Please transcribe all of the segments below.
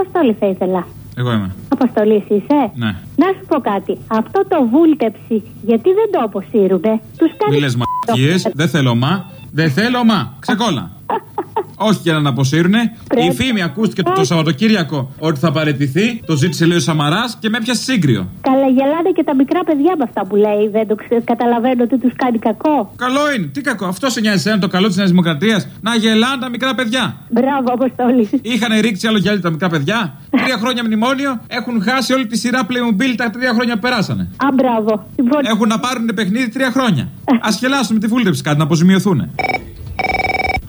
Αποστόλη θα ήθελα. Εγώ είμαι. Αποστολή εσύ είσαι; Ναι. Να σου πω κάτι. Αυτό το βούλτεψη, γιατί δεν το αποσύρουνε. Τους κάνεις. Μη λε μαλακίες, δεν θέλω μα. Δεν θέλω μα. Ξεκόλα. Όχι για να την αποσύρουνε. Η Πρέπει. φήμη ακούστηκε το, το Σαββατοκύριακο ότι θα παραιτηθεί. Το ζήτησε λέει ο Σαμαράς και με έπιασε σύγκριο. Καλά, γελάνε και τα μικρά παιδιά με αυτά που λέει. Δεν το ξε... καταλαβαίνω ότι τους κάνει κακό. Καλό είναι. Τι κακό. Αυτό σε νοιάζει εσένα το καλό της Νέας Δημοκρατίας. Να γελάνε τα μικρά παιδιά. Μπράβο, Αποστόλη. Είχαν ρίξει άλλο γυάλι τα μικρά παιδιά. Τρία χρόνια μνημόνιο. Έχουν χάσει όλη τη σειρά Playmobil τα τρία χρόνια που περάσανε. Α, μπράβο. Συμφωνώ. Έχουν να πάρουν παιχνίδι τρία χρόνια. Α γελάσουν με τη βούλτεψη κάτι να αποζημιωθούν.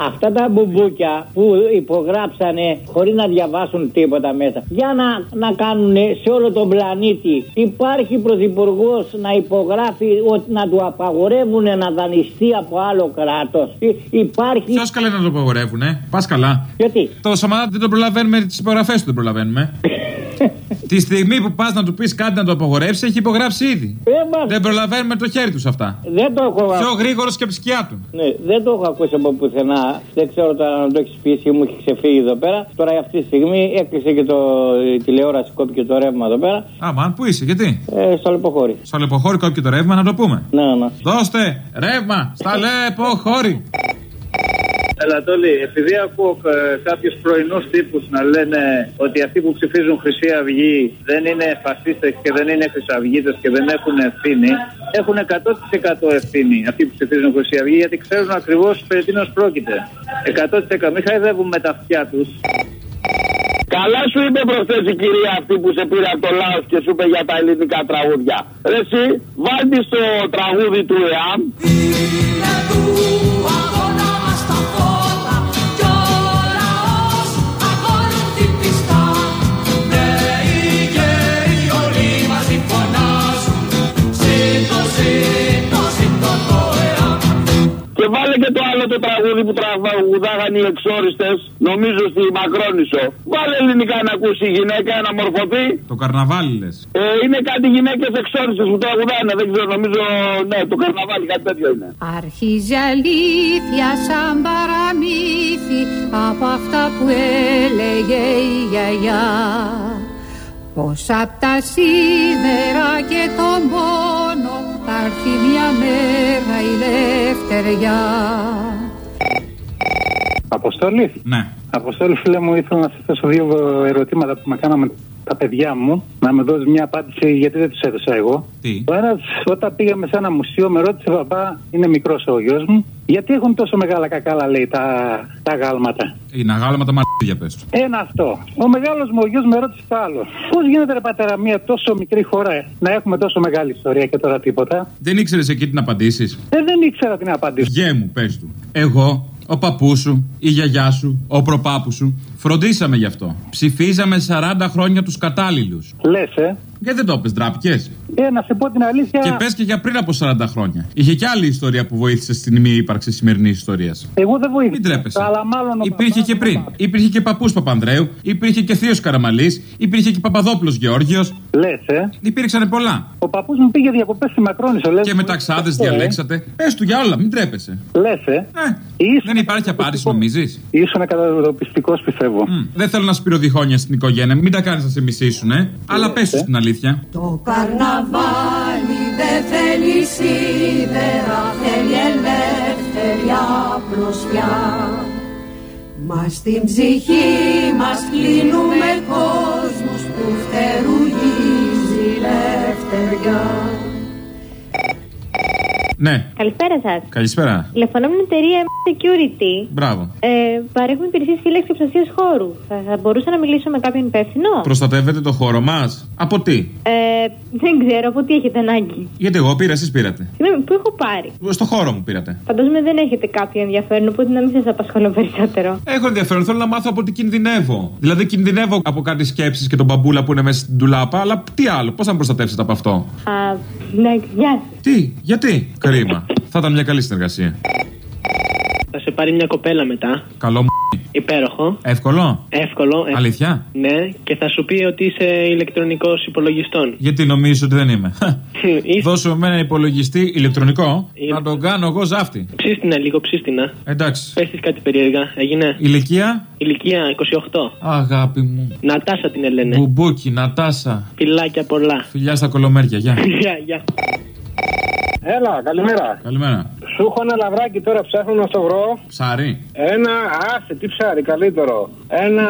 Αυτά τα μπουμπούκια που υπογράψανε χωρίς να διαβάσουν τίποτα μέσα. Για να, να κάνουν σε όλο τον πλανήτη. Υπάρχει πρωθυπουργός να υπογράφει ότι να του απαγορεύουν να δανειστεί από άλλο κράτος. Υπάρχει. Ποιος καλά να το απαγορεύουνε; Πας καλά. Γιατί; Το Σαμαρά δεν τον προλαβαίνουμε, τις υπογραφές του δεν προλαβαίνουμε. Τη στιγμή που πας να του πεις κάτι να το απογορεύσεις, έχει υπογράψει ήδη. Ε, μα- Δεν προλαβαίνουμε το χέρι τους σε αυτά. Δεν το έχω Πιο γρήγορος και από τη σκιά του. Ναι, δεν το έχω ακούσει από πουθενά. Δεν ξέρω τώρα αν το έχεις πει ή μου έχει ξεφύγει εδώ πέρα. Τώρα αυτή τη στιγμή έκλεισε και το η τηλεόραση, κόπηκε το ρεύμα εδώ πέρα. Α, μαν, πού είσαι, γιατί; Ε, στο λεποχώρι. Στο λεποχώρι κόπηκε το ρεύμα, να το πούμε. Ναι, ναι. Δώστε ρεύμα στα λεποχώρι. Ελατόλη, επειδή ακούω ε, κάποιους πρωινούς τύπους να λένε ότι αυτοί που ψηφίζουν Χρυσή Αυγή δεν είναι φασίστες και δεν είναι χρυσαυγίτες και δεν έχουν ευθύνη, έχουν 100% ευθύνη αυτοί που ψηφίζουν Χρυσή Αυγή γιατί ξέρουν ακριβώς περί τίνος πρόκειται. 100% μην χαϊδεύουν με τα αυτιά τους. Καλά σου είπε προχθές η κυρία αυτή που σε πήρε από το λαό και σου είπε για τα ελληνικά τραγούδια. Ρε Εσύ, βάλτε στο τραγούδι του ΕΑΜ. Τραγούδι που τραγουδάγαν οι εξόριστες, νομίζω στη Μακρόνισο. Βάλε ελληνικά να ακούσει η γυναίκα, να μορφωθεί. Το καρναβάλι λες. Ε, είναι κάτι γυναίκες εξόριστες που τραγουδάνε, δεν ξέρω, νομίζω, ναι, το καρναβάλι κάτι τέτοιο είναι. Αρχίζει αλήθεια σαν παραμύθι από αυτά που έλεγε η γιαγιά Πως απ' τα σίδερα και τον πόνο θα έρθει μια μέρα η λευτεριά Αποστολή. Ναι. Αποστολή, φίλε μου, ήθελα να σα θέσω δύο ερωτήματα που με κάναμε τα παιδιά μου. Να με δώσεις μια απάντηση γιατί δεν τους έδωσα εγώ. Τι; Ο ένας, όταν πήγαμε σε ένα μουσείο, με ρώτησε παπά, είναι μικρός ο γιος μου, γιατί έχουν τόσο μεγάλα κακάλα, λέει, τα, τα γάλματα; Είναι αγάλματα μαρτύρια, πες τους. Ένα αυτό. Ο μεγάλος μου ο γιος με ρώτησε το άλλο. Πώς γίνεται, ρε πατέρα, μια τόσο μικρή χώρα να έχουμε τόσο μεγάλη ιστορία και τώρα τίποτα; Δεν ήξερες εκεί τι να απαντήσεις; Ε, δεν ήξερα τι να απαντήσω. Γε μου, πες τους. Εγώ, ο παππούς σου, η γιαγιά σου, ο προπάπου σου, φροντίσαμε γι' αυτό. Ψηφίζαμε 40 χρόνια τους κατάλληλους. Λες, ε. Γιατί δεν το πες, ντράπηκε. Ε, να σε πω την αλήθεια. Και πες και για πριν από 40 χρόνια. Είχε και άλλη ιστορία που βοήθησε στην μη ύπαρξη σημερινής ιστορίας. Εγώ δεν βοήθησα. Μην τρέπεσαι. Αλλά μάλλον ο Υπήρχε παπάς και μου πριν. παπάς. Υπήρχε και παππούς Παπανδρέου. Υπήρχε και θείος Καραμαλής. Υπήρχε και Παπαδόπουλος Γεώργιος. Λες, ε. Υπήρξαν πολλά. Ο παππούς μου πήγε διακοπές στη Μακρόνισο, λες. Και μεταξάδε διαλέξατε. Πες του για όλα, μην τρέπεσαι. Λες, ε. Ε, Ήσουν δεν υπάρχει απάντηση, νομίζεις; Ήσουν καταδοπιστικό, πιστεύω. Δεν θέλω να σπυροδιχώνια στην οικογένεια, μην τα κάνεις να σε μισήσουν, ε. Αλλά πες τους την αλήθεια. Το καρναβάλι δεν θέλει σίδερα, θέλει ελεύθερια προσφιά. Μας στην ψυχή μας κλείνουμε κόσμους που φτερουγίζει η ελευθεριά. Ναι, Καλησπέρα σας. καλησπέρα. Τηλεφωνώ με την εταιρεία Security. Μπράβο. Ε, παρέχουμε υπηρεσίες φύλαξη και προστασίας χώρου. Θα, θα μπορούσα να μιλήσω με κάποιον υπεύθυνο; Προστατεύετε το χώρο μας; Από τι; Ε, δεν ξέρω από τι έχετε ανάγκη. Γιατί εγώ πήρα, εσείς πήρατε. Συγγνώμη, πού έχω πάρει; Στο χώρο μου πήρατε. Φαντάζομαι δεν έχετε κάποιο ενδιαφέρον, οπότε να μην σας απασχολώ περισσότερο. Έχω ενδιαφέρον, θέλω να μάθω από τι κινδυνεύω. Δηλαδή, κινδυνεύω από κάτι σκέψεις και τον μπαμπούλα που είναι μέσα στην τουλάπα, αλλά τι άλλο, πώς θα με προστατεύσετε από αυτό; Α, ναι, γεια σας. Τι, γιατί, κρίμα. θα ήταν μια καλή συνεργασία. Θα σε πάρει μια κοπέλα μετά. Καλό μου. Υπέροχο. Εύκολο; Εύκολο. ε, Αλήθεια; Ναι, και θα σου πει ότι είσαι ηλεκτρονικός υπολογιστών. Γιατί νομίζει ότι δεν είμαι. Είσαι- Δώσω με ένα υπολογιστή ηλεκτρονικό να τον κάνω εγώ ζάφτη. Ψίστηνα λίγο, ψίστηνα. Εντάξει. Πες της κάτι περίεργα. Έγινε; Ηλικία; Ηλικία 28. Αγάπη μου. Νατάσα την ελένε. Μπουμπούκι, Νατάσα. Φιλάκια πολλά. Φιλιά στα κολομέρια. Γεια. Γεια, γεια. Έλα, καλημέρα. Καλημέρα. Σου έχω ένα λαβράκι τώρα ψάχνω να στο βρω. Ψάρι. Ένα, άσε, τι ψάρι, καλύτερο. Ένα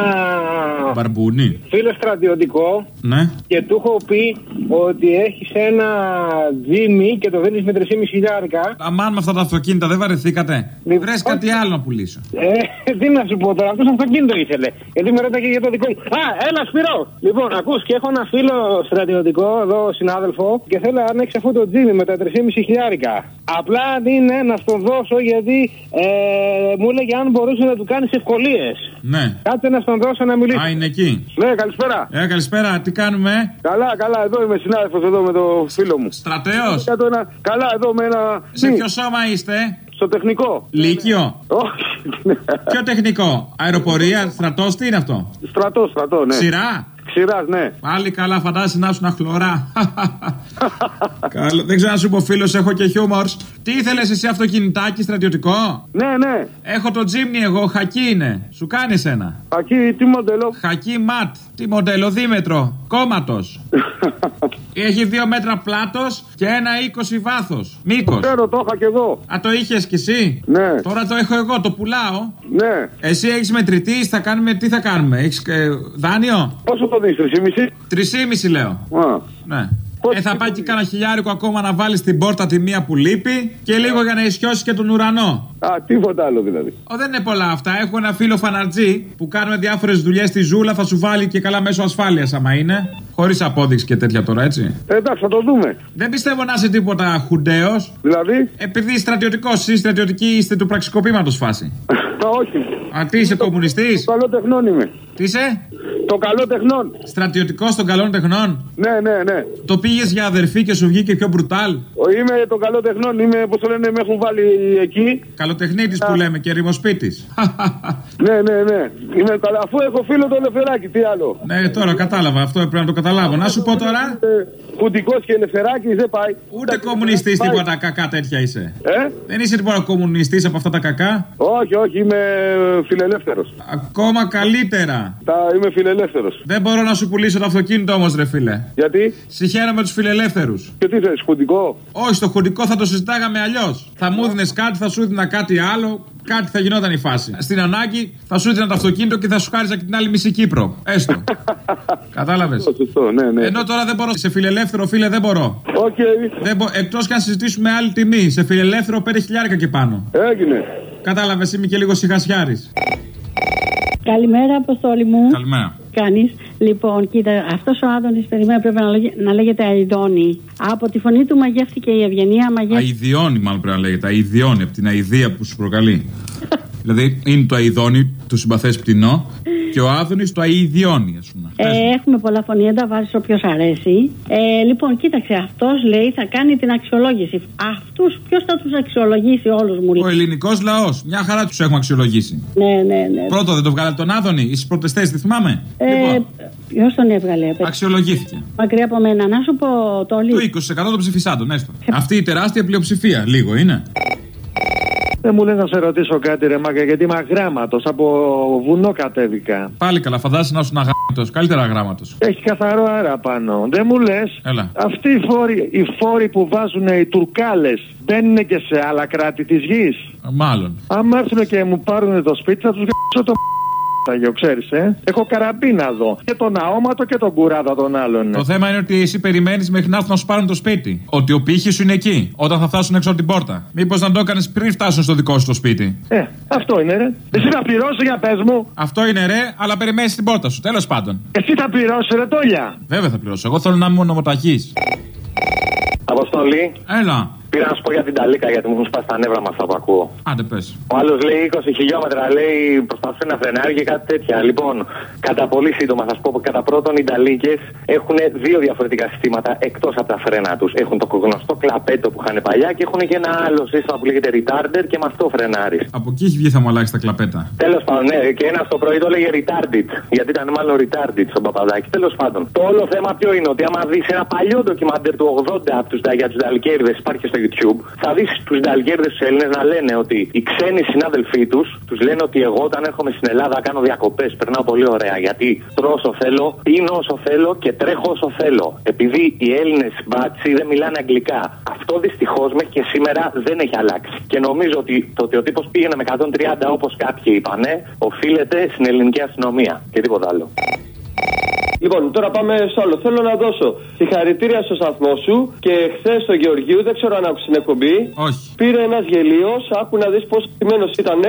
Μπαρμπούνι. φίλο στρατιωτικό Ναι. και του έχω πει ότι έχεις ένα τζίμι και το δίνεις με 3,5 χιλιάρικα. Αμάν με αυτά τα αυτοκίνητα δεν βαρεθήκατε. Λοιπόν, Βρες κάτι άλλο να πουλήσω. Ε, τι να σου πω τώρα, αυτός αυτοκίνητο ήθελε. Γιατί με ρώταγε για το δικό μου. Α, έλα, Σπυρό! Λοιπόν, ακούς και έχω ένα φίλο στρατιωτικό εδώ, συνάδελφο, και θέλω αν έχει αυτό το τζίμι με τα 3,5 χιλιάρικα. Απλά είναι να στον δώσω γιατί ε, μου έλεγε αν μπορούσε να του κάνεις ευκολίες. Ναι. Κάτσε να στον δώσω να μιλήσει. Α, είναι εκεί. Ναι, καλησπέρα. Ε, καλησπέρα, τι κάνουμε; Καλά, καλά, εδώ είμαι συνάδελφος εδώ με το φίλο μου. Στρατέος. Κάτω ένα- Καλά, εδώ με ένα. Σε Τι, ποιο σώμα είστε, Στο τεχνικό. Λύκειο. Όχι. Ποιο τεχνικό, αεροπορία, στρατός, τι είναι αυτό; Στρατό, στρατό, ναι. Ξηρά. Ξηράς, ναι. Πάλι καλά, φαντάζεσαι να σου χλωρά. Καλό. Δεν ξέρω να σου πω, φίλος, έχω και χιούμορς. Τι ήθελες εσύ αυτοκινητάκι στρατιωτικό; Ναι, ναι. Έχω το τζίμνι εγώ, χακί είναι. Σου κάνει ένα. Ακεί, τι μοντέλο; Χακί ματ. Τι μοντέλο, δίμετρο. Κόμματος. Έχει δύο μέτρα πλάτος και ένα 20 βάθος. Μήκος. Ξέρω, το είχα και εγώ. Α, το είχες κι εσύ; Ναι. Τώρα το έχω εγώ, το πουλάω. Ναι. Εσύ έχεις μετρητή, θα κάνουμε, τι θα κάνουμε. Έχεις δάνειο; Πόσο το δίνεις, 3,5. Τρισήμιση λέω. Α. Ναι. Πώς- Ε, θα πάει και κάνα χιλιάρικο ακόμα να βάλει στην πόρτα τη μία που λείπει και λίγο για να ισιώσει και τον ουρανό. Α, τίποτα άλλο δηλαδή. Ω, δεν είναι πολλά αυτά. Έχω ένα φίλο φαναρτζή που κάνουμε διάφορες δουλειές στη ζούλα. Θα σου βάλει και καλά μέσω ασφάλειας άμα είναι. Χωρίς απόδειξη και τέτοια τώρα, έτσι. Ε, εντάξει, θα το δούμε. Δεν πιστεύω να είσαι τίποτα χουντέος. Δηλαδή; Επειδή στρατιωτικός, εσεί στρατιωτικοί είστε του πραξικοπήματος φάση. Α, όχι. Α, τι είσαι κομμουνιστής; Το καλό τεχνών είμαι. Τι είσαι; Το καλό τεχνών. Στρατιωτικός των καλών τεχνών; Ναι, ναι, ναι. Το πήγες για αδερφή και σου βγήκε πιο μπρουτάλ; Ο- Είμαι το καλό τεχνών. Είμαι, πώ το λένε, με έχουν βάλει εκεί. Καλοτεχνίτης που λέμε και ρημοσπίτης. Ναι, ναι, ναι. Είμαι καλά. Αφού έχω φίλο το ελευθεράκι, τι άλλο. ναι, τώρα κατάλαβα. Αυτό έπρεπε να το καταλάβω. Να σου πω τώρα. Κουτικό και ελευθεράκι δεν πάει. Ούτε Εντάξει, κομμουνιστής πάει. τίποτα κακά τέτοια είσαι. Ε; Δεν είσαι τίποτα κομμουνιστής από αυτά τα κακά; Όχι, όχι, είμαι φιλελεύθερος. Ακόμα καλύτερα. Τα είμαι φιλελεύθερος. Δεν μπορώ να σου πουλήσω το αυτοκίνητο όμως, ρε φίλε. Γιατί; Συγχαίρομαι τους φιλελεύθερους. Και τι θες, χουντικό; Όχι, στο χοντικό θα το συζητάγαμε αλλιώς. Θα μου έδινες κάτι, θα σου έδινα κάτι άλλο. Κάτι θα γινόταν η φάση. Στην ανάγκη θα σου έδινα το αυτοκίνητο και θα σου χάριζα και την άλλη μισή Κύπρο. Έστω. Κατάλαβες; Σωστό, ναι, ναι. Ενώ τώρα δεν μπορώ. Σε φιλελεύθερο, φίλε, δεν μπορώ. Οκ, Δεν μπο... Εκτός και αν συζητήσουμε άλλη τιμή. Σε φιλελεύθερο 5 χιλιάρικα και πάνω. έγινε. Κατάλαβες, είμαι και λίγο σιχασιάρης. Καλημέρα, Αποστόλη μου. Καλημέρα. Κάνεις. Λοιπόν, κοίτα, αυτός ο Άδωνης περιμένει πρέπει να, λέγε- να λέγεται Αηδόνι. Από τη φωνή του μαγεύτηκε η Ευγενία, μαγεύτηκε. Αηδιόνι, μάλλον πρέπει να λέγεται. Αηδιόνι από την αηδία που σου προκαλεί. δηλαδή είναι το αηδόνι, το συμπαθές πτηνό, και ο Άδωνης το αειδιώνει, ας πούμε. Πες μου. Ε, έχουμε πολλά φωνήεντα, βάζεις όποιος αρέσει. Ε, λοιπόν, κοίταξε, αυτός λέει θα κάνει την αξιολόγηση. Αυτούς ποιος θα τους αξιολογήσει όλους μου Ο λέει. ελληνικός λαός, μια χαρά τους έχουμε αξιολογήσει. Ναι, ναι, ναι. Πρώτο δεν το βγάλε τον Άδωνη, οι πρωτεστέ, τη θυμάμαι. Ε, Λοιπόν, Ποιος τον έβγαλε, παιδί. αξιολογήθηκε. Μακριά από μένα, να σου πω το Το 20% των ψηφισάντων, έστω. Αυτή η τεράστια πλειοψηφία, λίγο είναι. Δεν μου λες να σε ρωτήσω κάτι ρε Μάγκα γιατί είμαι αγράμματος από βουνό κατέβηκα. Πάλι καλά, φαντάζεσαι να ήσουν αγράμματος. Καλύτερα αγράμματος. Έχει καθαρό αέρα πάνω. Δεν μου λες Έλα. αυτοί οι φόροι, οι φόροι που βάζουν οι τουρκάλες μπαίνουν και σε άλλα κράτη της γης; Μάλλον. Αν έρθουν και μου πάρουν το σπίτι θα τους γράψω το Ταγιο, ξέρεις, ε. Έχω καραμπίνα εδώ. Και τον αόματο και τον κουράδα των άλλων. Το θέμα είναι ότι εσύ περιμένεις μέχρι να έρθουν να σου πάρουν το σπίτι. Ότι ο πύχης σου είναι εκεί, όταν θα φτάσουν έξω από την πόρτα. Μήπως να το έκανες πριν φτάσουν στο δικό σου το σπίτι. Ε, αυτό είναι, ρε. Εσύ θα πληρώσεις για πες μου. Αυτό είναι ρε, αλλά περιμένεις την πόρτα σου. Τέλος πάντων. Εσύ θα πληρώσεις, ρε Τόλια. Βέβαια θα πληρώσω. Εγώ θέλω να είμαι μονομοταχή. Αποστολή, Έλα. Πήρα να σου πω για την Ταλίκα γιατί μου έχουν σπάσει τα νεύρα μας αυτά που ακούω. Άντε πες. Ο άλλος λέει 20 χιλιόμετρα, λέει προσπαθούν να φρενάρει και κάτι τέτοια. Λοιπόν, κατά πολύ σύντομα θα σου πω, κατά πρώτον οι Ταλίκε έχουν δύο διαφορετικά συστήματα εκτός από τα φρένα τους. Έχουν το γνωστό κλαπέτο που είχαν παλιά και έχουν και ένα άλλο σύστημα που λέγεται retarder και με αυτό φρενάρεις. Από εκεί έχει βγει θα μου αλλάξει τα κλαπέτα. Τέλος πάντων, ναι, και ένα το πρωί το έλεγε retarded. Γιατί ήταν μάλλον retarded στον παπαδάκι. Τέλος πάντων, το όλο θέμα ποιο είναι ότι άμα δεις ένα παλιό ντοκιμαντέρ του 80 από τους, για τους Νταλκέρδε, υπάρχει στο YouTube, θα δεις τους Νταλκέρδε του Έλληνες να λένε ότι οι ξένοι συνάδελφοί τους τους λένε ότι εγώ όταν έρχομαι στην Ελλάδα κάνω διακοπές, περνάω πολύ ωραία. Γιατί τρώω όσο θέλω, πίνω όσο θέλω και τρέχω όσο θέλω. Επειδή οι Έλληνες μπάτσι δεν μιλάνε αγγλικά. Αυτό δυστυχώς μέχρι και σήμερα δεν έχει αλλάξει. Και νομίζω ότι το ότι ο τύπος πήγαινε με 130 όπως κάποιοι είπανε, οφείλεται στην ελληνική αστυνομία και τίποτα άλλο. Λοιπόν, τώρα πάμε στο άλλο. Θέλω να δώσω συγχαρητήρια στο σταθμό σου και χθες στο Γεωργίου, δεν ξέρω αν άκουσες την εκπομπή. Όχι. Πήρε ένας γελίος, άκου να δεις πόσο θυμμένο ήταν.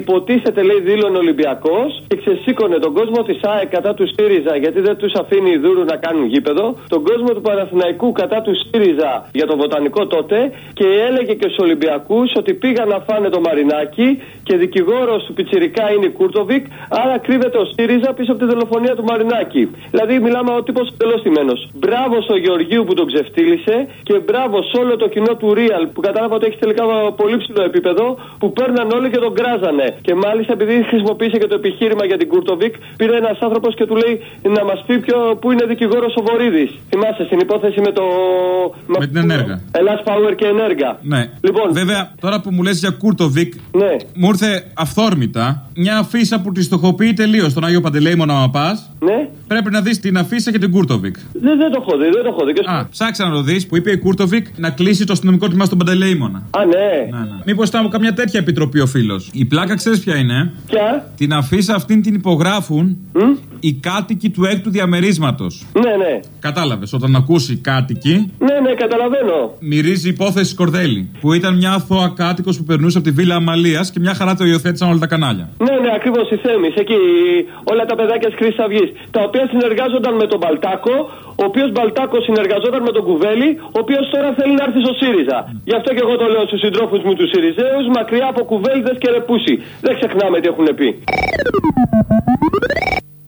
Υποτίθεται, λέει, δήλωνε Ολυμπιακός και ξεσήκωνε τον κόσμο της ΑΕΚ κατά του ΣΥΡΙΖΑ γιατί δεν τους αφήνει δούρου να κάνουν γήπεδο. Τον κόσμο του Παναθηναϊκού κατά του ΣΥΡΙΖΑ για το βοτανικό τότε και έλεγε και στους Ολυμπιακούς ότι πήγαν να φάνε το Μαρινάκι και δικηγόρος του Πιτσυρικά είναι η Κούρτοβικ, άρα κρύβεται ο ΣΥΡΙΖΑ πίσω από τη δολοφονία του Μαρινάκη. Δηλαδή, μιλάμε ο τύπος εντελώς τιμένο. Μπράβο στο Γεωργίου που τον ξεφτίλισε και μπράβο σε όλο το κοινό του Real που κατάλαβα ότι έχει τελικά πολύ ψηλό επίπεδο που παίρναν όλοι και τον κράζανε. Και μάλιστα επειδή χρησιμοποίησε και το επιχείρημα για την Κούρτοβικ, πήρε ένας άνθρωπος και του λέει να μας πει ποιο, πού είναι δικηγόρος ο Βορίδης. Θυμάσαι στην υπόθεση με το. Με την Energa. Hellas Power και Energa. Ναι. Λοιπόν. Βέβαια, τώρα που μου λες για Κούρτοβικ, ναι. μου ήρθε αυθόρμητα μια αφίσα που τη στοχοποιεί τελείως τον Άγιο Παντελέημο να πα. Ναι. Πρέπει να δεις την αφίσα και την Κούρτοβικ. Δεν, δεν το έχω δει, δεν το έχω δει. Α, ψάξε να το δεις που είπε η Κούρτοβικ να κλείσει το αστυνομικό τμήμα στον Παντελέημονα. Α, ναι. ναι, ναι. Μήπως ήταν καμιά τέτοια επιτροπή ο φίλος. Η πλάκα ξέρεις ποια είναι; Ποια; Την αφίσα αυτήν την υπογράφουν οι κάτοικοι του έκτου διαμερίσματος. Ναι, ναι. Κατάλαβες, όταν ακούσει κάτοικοι. Ναι, ναι, καταλαβαίνω. Μυρίζει υπόθεση Κορδέλη. Που ήταν μια αθώα κάτοικος που περνούσε από τη Βίλα Αμαλίας και μια χαρά το υιοθέτησαν όλα τα κανάλια. Ναι, ναι, ακριβώς η Θέμης. Εκεί όλα τα παιδάκια της Χρυσής Αυγής. Τα οποία συνεργάζονταν με τον Μπαλτάκο, ο οποίος Μπαλτάκος συνεργαζόταν με τον Κουβέλη, ο οποίος τώρα θέλει να έρθει στο ΣΥΡΙΖΑ. Γι' αυτό και εγώ το λέω στους συντρόφους μου τους ΣΥΡΙΖΑίου, μακριά από κουβέλιδε και ρεπούση. Δεν ξεχνάμε τι έχουν πει.